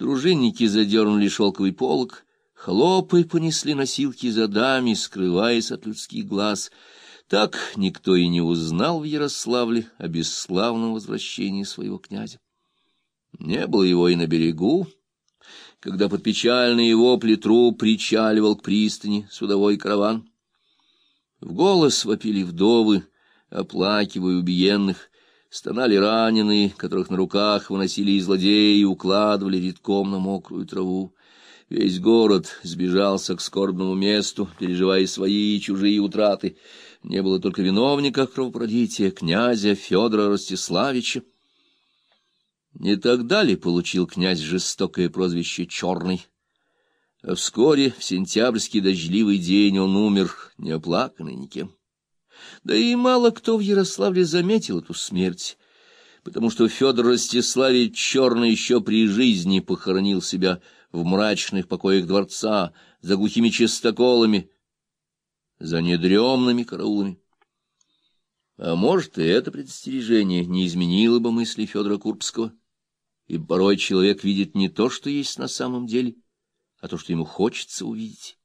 Дружинники задернули шелковый полог, хлопы понесли носилки за дами, скрываясь от людских глаз. Так никто и не узнал в Ярославле о бесславном возвращении своего князя. Не было его и на берегу, когда под печальные вопли труп причаливал к пристани судовой караван. В голос вопили вдовы, оплакивая убиенных, стонали раненые, которых на руках выносили из злодеи и укладывали редком на мокрую траву. Весь город сбежался к скорбному месту, переживая свои и чужие утраты. Не было только виновника кровопролития, князя Федора Ростиславича. Не тогда ли получил князь жестокое прозвище «Черный»? А вскоре, в сентябрьский дождливый день, он умер, неоплаканный никем. Да и мало кто в Ярославле заметил эту смерть, потому что Федор Ростиславич Черный еще при жизни похоронил себя в мрачных покоях дворца, за глухими чистоколами, за недремными караулами. А может, и это предостережение не изменило бы мысли Федора Курбского, и порой человек видит не то, что есть на самом деле, а то, что ему хочется увидеть.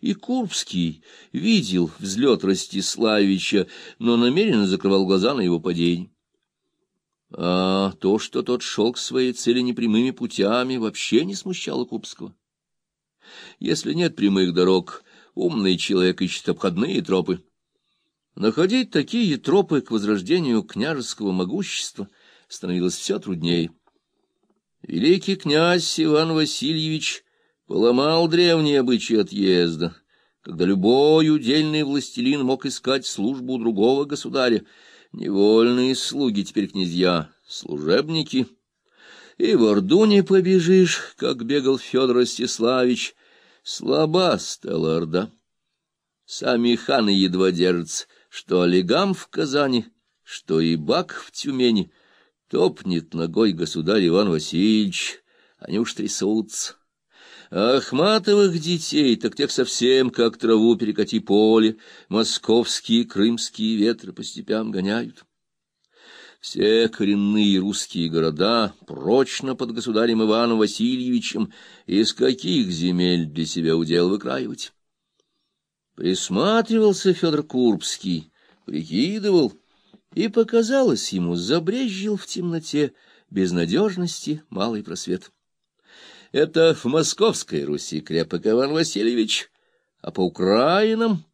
И Курбский видел взлет Ростиславича, но намеренно закрывал глаза на его падение. А то, что тот шел к своей цели непрямыми путями, вообще не смущало Курбского. Если нет прямых дорог, умный человек ищет обходные тропы. Находить такие тропы к возрождению княжеского могущества становилось все труднее. Великий князь Иван Васильевич поломал древние обычаи отъезда, когда любой удельный властелин мог искать службу у другого государя. Невольные слуги теперь князья, служебники. И в Орду не побежишь, как бегал Федор Ростиславич. Слаба стала Орда. Сами ханы едва держатся, что Олегам в Казани, что и Бак в Тюмени. Топнет ногой государь Иван Васильевич, они уж трясутся. Ахматовых детей, так тех совсем, как траву перекати поле, московские крымские ветры по степям гоняют. Все коренные русские города прочно под государем Иваном Васильевичем, из каких земель для себя удел выкраивать. Присматривался Федор Курбский, прикидывал, и показалось ему, забрезжил в темноте безнадежности малый просвет. Это в Московской Руси крепок Иван Васильевич, а по Украинам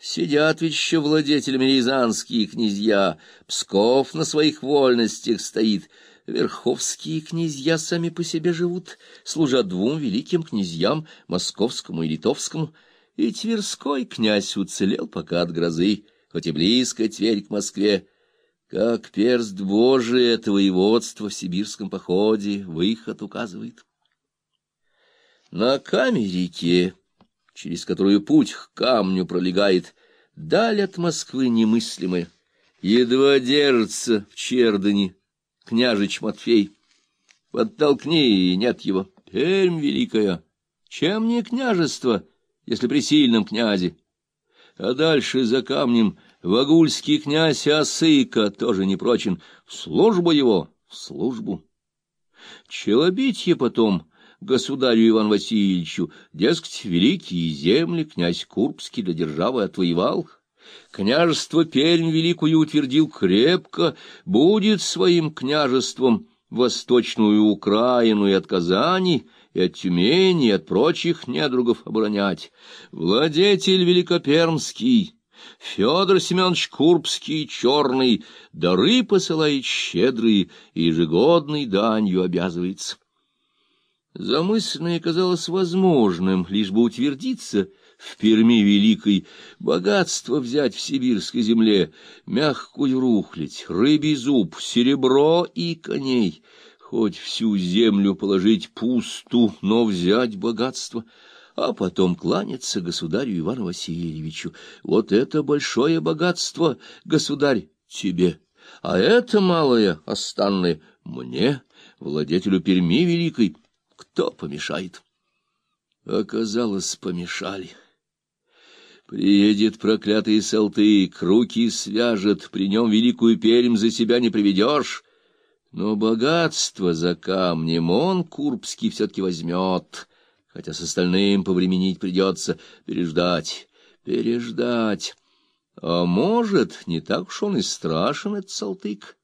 сидят ведь еще владетелями рязанские князья, Псков на своих вольностях стоит, Верховские князья сами по себе живут, служат двум великим князьям, московскому и литовскому, и Тверской князь уцелел пока от грозы, хоть и близко Тверь к Москве, как перст Божий этого воеводства в сибирском походе выход указывает. На Каме-реке, через которую путь к камню пролегает, даль от Москвы немыслимая, едва держится в Чердане княжич Матфей. Подтолкни, и нет его. Пермь великая, чем не княжество, если при сильном князе? А дальше за камнем вагульский князь Осыка тоже не прочен. В службу его, в службу. Челобитье потом государю Иван Васильевичу, дескать, великие земли князь Курбский для державы отвоевал, княжество Пермь великую утвердил крепко, будет своим княжеством восточную Украину и от Казани, и от Тюмени, и от прочих недругов оборонять. Владетель великопермский, Федор Семенович Курбский, черный, дары посылает щедрые и ежегодной данью обязывается. Замысленное казалось возможным, лишь бы утвердиться в Перми великой, богатство взять в сибирской земле, мягкую рухлядь, рыбий зуб, серебро и коней, хоть всю землю положить пусту, но взять богатство, а потом кланяться государю Ивану Васильевичу. Вот это большое богатство, государь, тебе, а это малое, останное, мне, владетелю Перми великой, кто помешает? Оказалось, помешали. Приедет проклятый Салтык, руки свяжет, при нем великую перем за себя не приведешь. Но богатство за камнем он, Курбский, все-таки возьмет, хотя с остальным повременить придется, переждать, переждать. А может, не так уж он и страшен, этот Салтык.